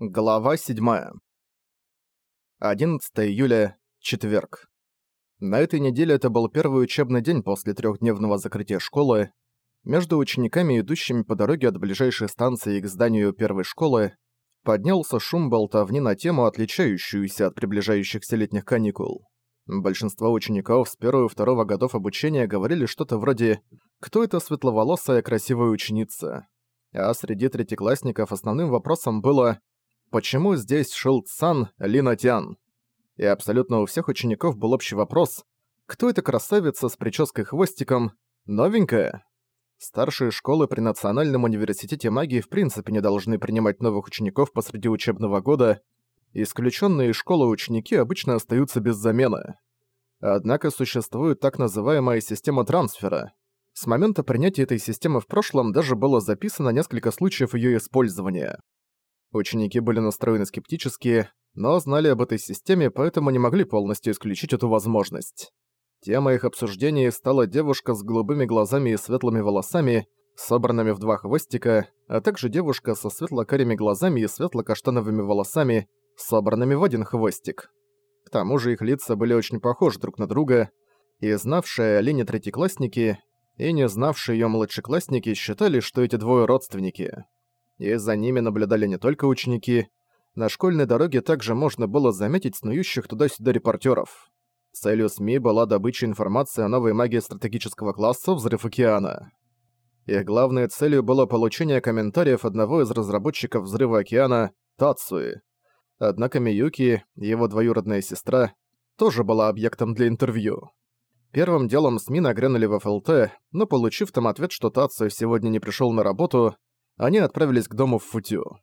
Глава 7. 11 июля, четверг. На этой неделе это был первый учебный день после трехдневного закрытия школы. Между учениками, идущими по дороге от ближайшей станции к зданию первой школы, поднялся шум болтовни на тему, отличающуюся от приближающихся летних каникул. Большинство учеников с первого и второго годов обучения говорили что-то вроде «Кто эта светловолосая красивая ученица?», а среди третьеклассников основным вопросом было почему здесь Шилд-сан Линатян? И абсолютно у всех учеников был общий вопрос, кто эта красавица с прической-хвостиком, новенькая? Старшие школы при Национальном университете магии в принципе не должны принимать новых учеников посреди учебного года, исключенные из школы ученики обычно остаются без замены. Однако существует так называемая система трансфера. С момента принятия этой системы в прошлом даже было записано несколько случаев ее использования. Ученики были настроены скептически, но знали об этой системе, поэтому не могли полностью исключить эту возможность. Темой их обсуждений стала девушка с голубыми глазами и светлыми волосами, собранными в два хвостика, а также девушка со светло-карими глазами и светло-каштановыми волосами, собранными в один хвостик. К тому же их лица были очень похожи друг на друга, и знавшие о Лине третьеклассники и не знавшие её младшеклассники считали, что эти двое родственники и за ними наблюдали не только ученики. На школьной дороге также можно было заметить снующих туда-сюда репортеров. Целью СМИ была добыча информации о новой магии стратегического класса «Взрыв океана». Их главной целью было получение комментариев одного из разработчиков «Взрыва океана» Тацуи. Однако Миюки, его двоюродная сестра, тоже была объектом для интервью. Первым делом СМИ нагрянули в ФЛТ, но получив там ответ, что Тацуи сегодня не пришел на работу, они отправились к дому в Футю.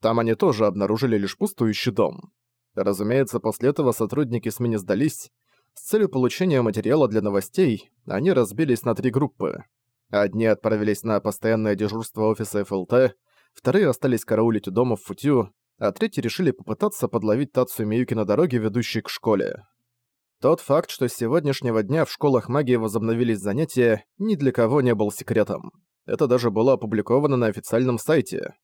Там они тоже обнаружили лишь пустующий дом. Разумеется, после этого сотрудники СМИ не сдались. С целью получения материала для новостей они разбились на три группы. Одни отправились на постоянное дежурство офиса ФЛТ, вторые остались караулить у дома в Футю, а третьи решили попытаться подловить Тацу Миюки на дороге, ведущей к школе. Тот факт, что с сегодняшнего дня в школах магии возобновились занятия, ни для кого не был секретом. Это даже было опубликовано на официальном сайте.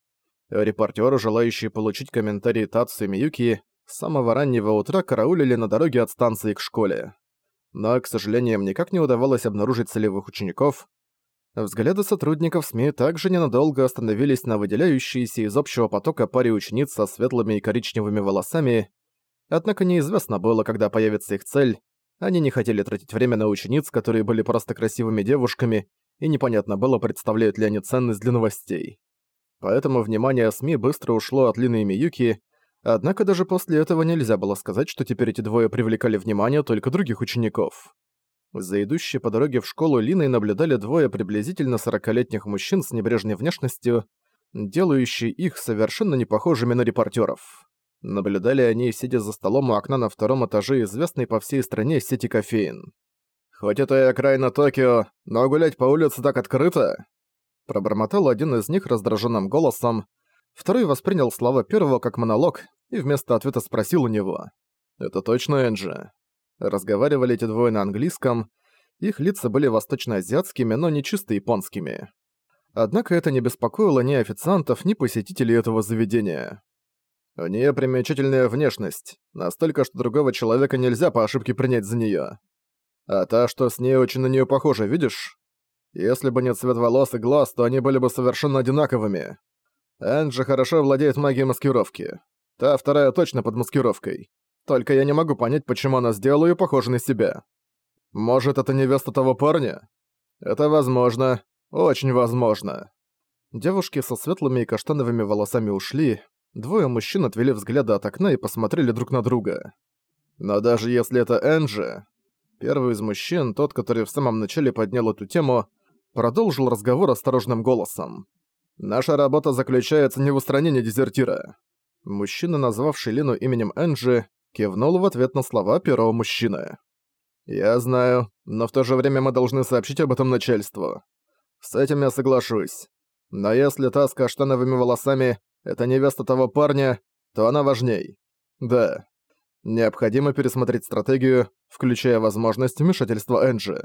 Репортеры, желающие получить комментарии Татсу и Миюки, с самого раннего утра караулили на дороге от станции к школе. Но, к сожалению, никак не удавалось обнаружить целевых учеников. Взгляды сотрудников СМИ также ненадолго остановились на выделяющейся из общего потока паре учениц со светлыми и коричневыми волосами, однако неизвестно было, когда появится их цель. Они не хотели тратить время на учениц, которые были просто красивыми девушками и непонятно было, представляют ли они ценность для новостей. Поэтому внимание СМИ быстро ушло от Лины и Миюки, однако даже после этого нельзя было сказать, что теперь эти двое привлекали внимание только других учеников. За идущей по дороге в школу Линой наблюдали двое приблизительно сорокалетних мужчин с небрежной внешностью, делающие их совершенно не похожими на репортеров. Наблюдали они, сидя за столом у окна на втором этаже известной по всей стране сети кофеин. «Хоть это и окраина Токио, но гулять по улице так открыто!» Пробормотал один из них раздраженным голосом. Второй воспринял слова первого как монолог и вместо ответа спросил у него. «Это точно Энджи?» Разговаривали эти двое на английском. Их лица были восточноазиатскими, но не чисто японскими. Однако это не беспокоило ни официантов, ни посетителей этого заведения. У нее примечательная внешность, настолько, что другого человека нельзя по ошибке принять за нее. А та, что с ней очень на нее похожа, видишь? Если бы не цвет волос и глаз, то они были бы совершенно одинаковыми. Энджи хорошо владеет магией маскировки. Та вторая точно под маскировкой. Только я не могу понять, почему она сделала её похожей на себя. Может, это невеста того парня? Это возможно. Очень возможно. Девушки со светлыми и каштановыми волосами ушли. Двое мужчин отвели взгляды от окна и посмотрели друг на друга. Но даже если это Энджи, Первый из мужчин, тот, который в самом начале поднял эту тему, продолжил разговор осторожным голосом. «Наша работа заключается не в устранении дезертира». Мужчина, назвавший Лину именем Энджи, кивнул в ответ на слова первого мужчины. «Я знаю, но в то же время мы должны сообщить об этом начальству. С этим я соглашусь. Но если та с каштановыми волосами — это невеста того парня, то она важней. Да, Необходимо пересмотреть стратегию, включая возможность вмешательства Энджи.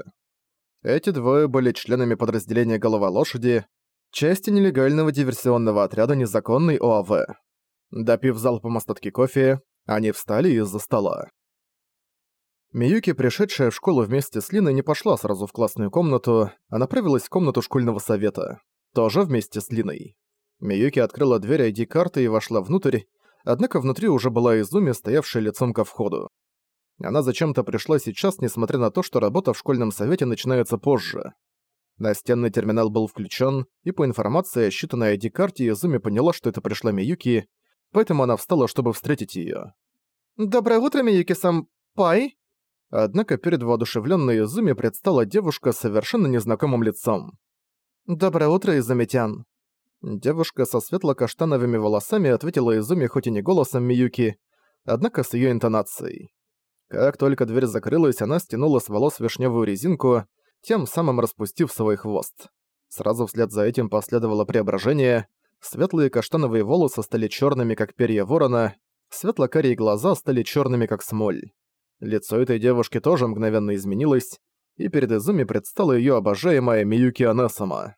Эти двое были членами подразделения «Голова лошади», части нелегального диверсионного отряда незаконной ОАВ. Допив залпом остатки кофе, они встали из-за стола. Миюки, пришедшая в школу вместе с Линой, не пошла сразу в классную комнату, а направилась в комнату школьного совета. Тоже вместе с Линой. Миюки открыла дверь ID-карты и вошла внутрь, однако внутри уже была Изуми, стоявшая лицом ко входу. Она зачем-то пришла сейчас, несмотря на то, что работа в школьном совете начинается позже. Настенный терминал был включен, и по информации, считанной ID-карте, Изуми поняла, что это пришла Миюки, поэтому она встала, чтобы встретить её. «Доброе утро, Миюки-сам... Пай?» Однако перед воодушевлённой Изуми предстала девушка с совершенно незнакомым лицом. «Доброе утро, Изумитян». Девушка со светло-каштановыми волосами ответила Изуми хоть и не голосом Миюки, однако с её интонацией. Как только дверь закрылась, она стянула с волос вишневую резинку, тем самым распустив свой хвост. Сразу вслед за этим последовало преображение. Светлые каштановые волосы стали чёрными, как перья ворона, светло-карие глаза стали чёрными, как смоль. Лицо этой девушки тоже мгновенно изменилось, и перед Изуми предстала её обожаемая Миюки Анасама.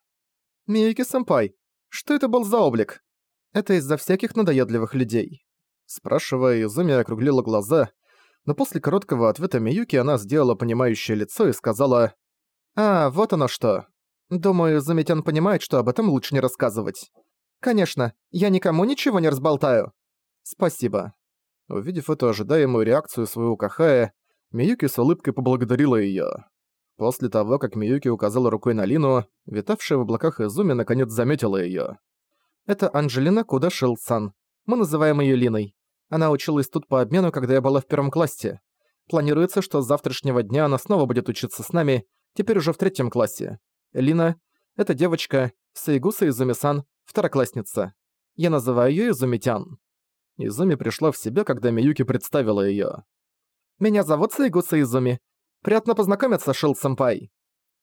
«Миюки-сэмпай, что это был за облик? Это из-за всяких надоедливых людей?» Спрашивая, Изуми округлила глаза, но после короткого ответа Миюки она сделала понимающее лицо и сказала «А, вот оно что. Думаю, Замитян понимает, что об этом лучше не рассказывать. Конечно, я никому ничего не разболтаю. Спасибо». Увидев эту ожидаемую реакцию своего Кахая, Миюки с улыбкой поблагодарила её. После того, как Миюки указала рукой на Лину, витавшая в облаках Изуми наконец заметила её. «Это Анжелина Кудашил-сан. Мы называем её Линой. Она училась тут по обмену, когда я была в первом классе. Планируется, что с завтрашнего дня она снова будет учиться с нами, теперь уже в третьем классе. Лина, эта девочка — Сайгуса Изуми-сан, второклассница. Я называю её Изуми-тян. Изуми пришла в себя, когда Миюки представила её. «Меня зовут Сайгуса Изуми. Приятно познакомиться, Шилд-сэмпай.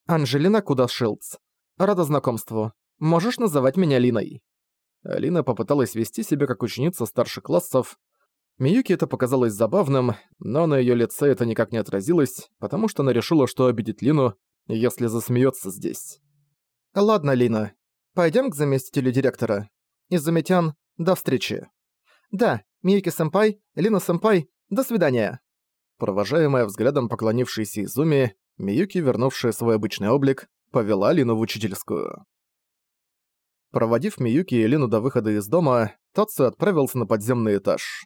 Анжелина Куда Шилдс. Рада знакомству. Можешь называть меня Линой». А Лина попыталась вести себя как ученица старших классов. Миюки это показалось забавным, но на её лице это никак не отразилось, потому что она решила, что обидит Лину, если засмеётся здесь. «Ладно, Лина. Пойдём к заместителю директора. Изумитян, до встречи». «Да, Миюки-сэмпай, Лина-сэмпай, до свидания». Провожаемая взглядом поклонившейся Изуми, Миюки, вернувшая свой обычный облик, повела Лину в учительскую. Проводив Миюки и Лину до выхода из дома, Тацу отправился на подземный этаж.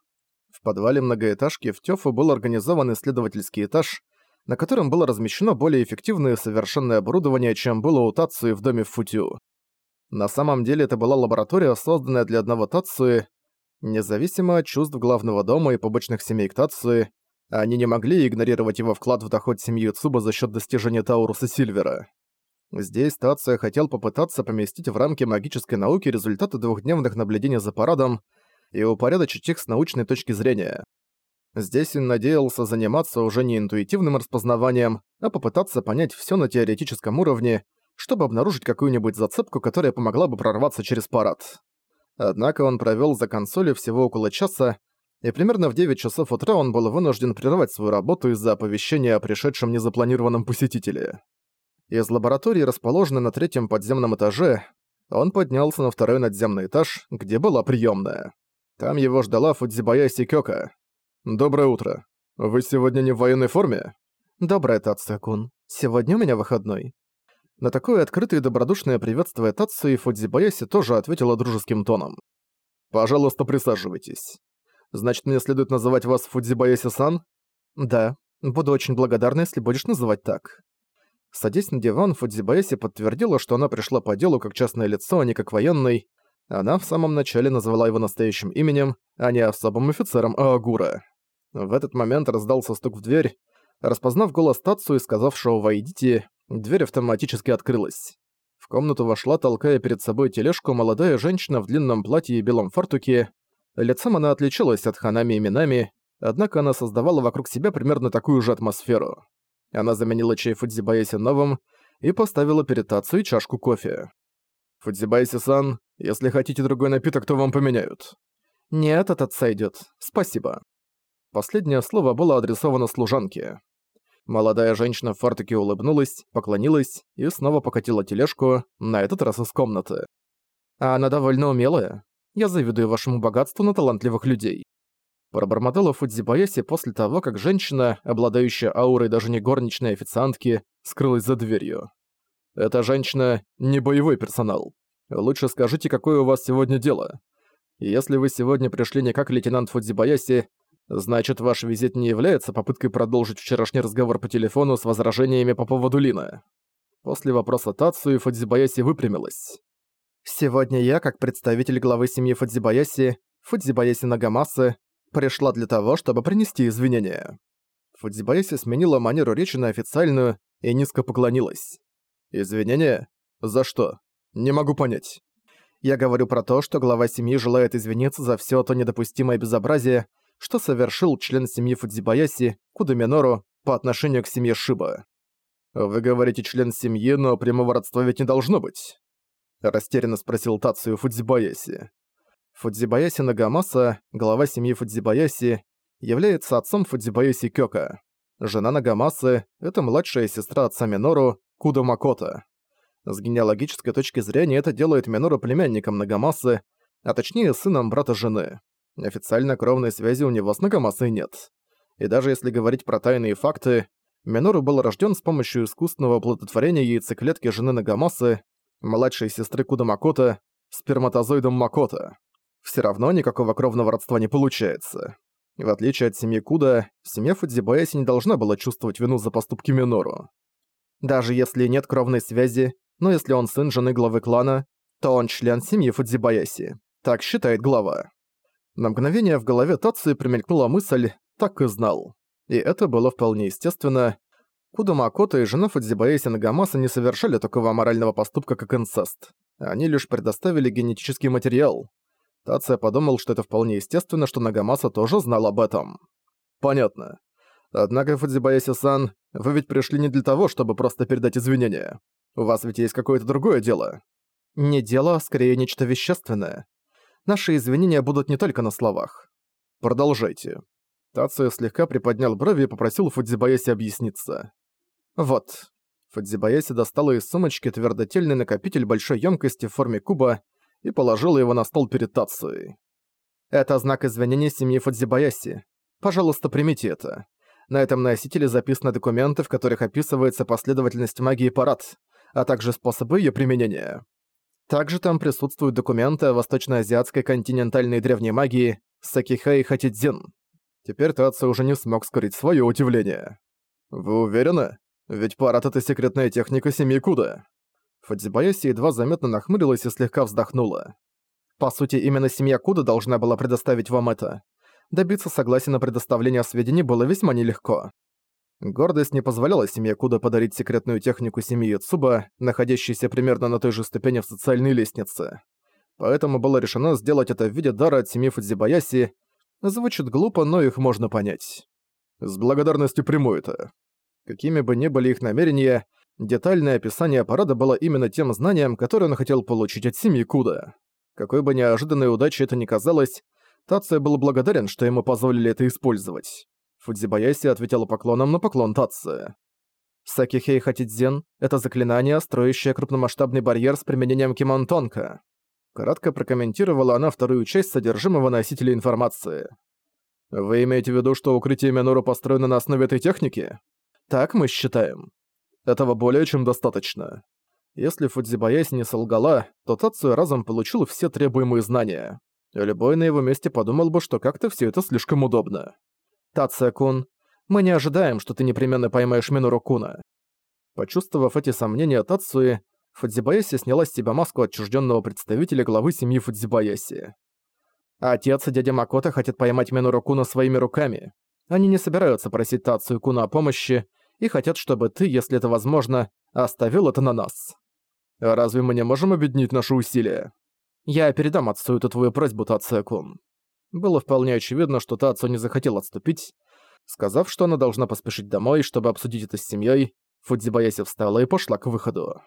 В подвале многоэтажки в Тёфу был организован исследовательский этаж, на котором было размещено более эффективное и совершенное оборудование, чем было у Тацуи в доме в Футю. На самом деле это была лаборатория, созданная для одного Тацуи, Независимо от чувств главного дома и побочных семей Ктацуи, они не могли игнорировать его вклад в доход семьи Цуба за счет достижения Тауруса Сильвера. Здесь Тация хотел попытаться поместить в рамки магической науки результаты двухдневных наблюдений за парадом и упорядочить их с научной точки зрения. Здесь он надеялся заниматься уже не интуитивным распознаванием, а попытаться понять все на теоретическом уровне, чтобы обнаружить какую-нибудь зацепку, которая помогла бы прорваться через парад. Однако он провёл за консолью всего около часа, и примерно в 9 часов утра он был вынужден прервать свою работу из-за оповещения о пришедшем незапланированном посетителе. Из лаборатории, расположенной на третьем подземном этаже, он поднялся на второй надземный этаж, где была приёмная. Там его ждала Фудзибая Сикёка. «Доброе утро. Вы сегодня не в военной форме?» «Доброе, Тацуя-кун. Сегодня у меня выходной. На такое открытое и добродушное приветствие Татсу и Фудзибаяси тоже ответила дружеским тоном. «Пожалуйста, присаживайтесь. Значит, мне следует называть вас Фудзибаяси-сан?» «Да. Буду очень благодарна, если будешь называть так». Садясь на диван, Фудзибаяси подтвердила, что она пришла по делу как частное лицо, а не как военный. Она в самом начале назвала его настоящим именем, а не особым офицером Аагура. В этот момент раздался стук в дверь. Распознав голос Татсу и сказавшего «Войдите», Дверь автоматически открылась. В комнату вошла, толкая перед собой тележку, молодая женщина в длинном платье и белом фартуке. Лицом она отличалась от Ханами именами, однако она создавала вокруг себя примерно такую же атмосферу. Она заменила чай Фудзибаеси новым и поставила перед Тацу чашку кофе. «Фудзибаеси-сан, если хотите другой напиток, то вам поменяют». «Нет, этот сойдёт. Спасибо». Последнее слово было адресовано служанке. Молодая женщина в фартуке улыбнулась, поклонилась и снова покатила тележку, на этот раз из комнаты. А она довольно умелая. Я завидую вашему богатству на талантливых людей. Пробормотала Фудзибаяси после того, как женщина, обладающая аурой даже не горничной официантки, скрылась за дверью. «Эта женщина — не боевой персонал. Лучше скажите, какое у вас сегодня дело. Если вы сегодня пришли не как лейтенант Фудзибаяси, значит, ваш визит не является попыткой продолжить вчерашний разговор по телефону с возражениями по поводу Лина». После вопроса Тацию Фудзибаяси выпрямилась. «Сегодня я, как представитель главы семьи Фудзибаяси, Фудзибаяси Нагамасы, пришла для того, чтобы принести извинения». Фудзибаяси сменила манеру речи на официальную и низко поклонилась. «Извинения? За что? Не могу понять». Я говорю про то, что глава семьи желает извиниться за все то недопустимое безобразие, что совершил член семьи Фудзибаяси, Кудаминору, по отношению к семье Шиба. «Вы говорите член семьи, но прямого родства ведь не должно быть?» Растерянно спросил Тацию Фудзибаяси. Фудзибаяси Нагамаса, глава семьи Фудзибаяси, является отцом Фудзибаяси Кёка. Жена Нагамасы – это младшая сестра отца Минору, Куда Макото. С генеалогической точки зрения это делает Минору племянником Нагамасы, а точнее сыном брата жены. Официально кровной связи у него с Нагамасой нет. И даже если говорить про тайные факты, Минору был рожден с помощью искусственного оплодотворения яйцеклетки жены Нагамасы, младшей сестры Куда Макото, сперматозоидом Макото все равно никакого кровного родства не получается. В отличие от семьи Куда, семья Фудзибаяси не должна была чувствовать вину за поступки Минору. Даже если нет кровной связи, но если он сын жены главы клана, то он член семьи Фудзибаяси. Так считает глава. На мгновение в голове Тацию примелькнула мысль «так и знал». И это было вполне естественно. Куда Макото и жена Фудзибаяси Нагамаса не совершали такого аморального поступка, как инцест. Они лишь предоставили генетический материал, Тация подумал, что это вполне естественно, что Нагамаса тоже знал об этом. Понятно. Однако, Фудзибаяси-сан, вы ведь пришли не для того, чтобы просто передать извинения. У вас ведь есть какое-то другое дело. Не дело, а скорее нечто вещественное. Наши извинения будут не только на словах. Продолжайте. Тацию слегка приподнял брови и попросил Фудзибаяси объясниться. Вот. Фудзибаяси достала из сумочки твердотельный накопитель большой емкости в форме куба и положила его на стол перед Тацией. «Это знак извинения семьи Фудзибаяси. Пожалуйста, примите это. На этом носителе записаны документы, в которых описывается последовательность магии парад, а также способы ее применения. Также там присутствуют документы о восточноазиатской континентальной древней магии Сакихай Хатидзин. Теперь Тацу уже не смог скрыть свое удивление. «Вы уверены? Ведь парад — это секретная техника семьи Куда». Фудзибаяси едва заметно нахмурилась и слегка вздохнула. «По сути, именно семья Куда должна была предоставить вам это. Добиться согласия на предоставление сведений было весьма нелегко. Гордость не позволяла семье Куда подарить секретную технику семьи Цуба, находящейся примерно на той же ступени в социальной лестнице. Поэтому было решено сделать это в виде дара от семьи Фудзибаяси. Звучит глупо, но их можно понять. С благодарностью приму это. Какими бы ни были их намерения, Детальное описание парада было именно тем знанием, которое он хотел получить от семьи Куда. Какой бы неожиданной удачей это ни казалось, Тация был благодарен, что ему позволили это использовать. Фудзибаяси ответила поклоном на поклон Тации. Сакихей Хатидзен — это заклинание, строящее крупномасштабный барьер с применением кимонтонка. Кратко прокомментировала она вторую часть содержимого носителя информации. «Вы имеете в виду, что укрытие Минору построено на основе этой техники?» «Так мы считаем. Этого более чем достаточно. Если Фудзибаяси не солгала, то Тацуя разом получил все требуемые знания. Любой на его месте подумал бы, что как-то все это слишком удобно. Тация-кун, мы не ожидаем, что ты непременно поймаешь Минору-куна. Почувствовав эти сомнения Тацуи, Фудзибаяси сняла с себя маску отчужденного представителя главы семьи Фудзибаяси. Отец и дядя Макото хотят поймать Минору-куна своими руками. Они не собираются просить Тацию-куна о помощи, и хотят, чтобы ты, если это возможно, оставил это на нас. Разве мы не можем объединить наши усилия? Я передам отцу эту твою просьбу, Тациакун. Было вполне очевидно, что Тацу не захотел отступить. Сказав, что она должна поспешить домой, чтобы обсудить это с семьей, Фудзибаяси встала и пошла к выходу.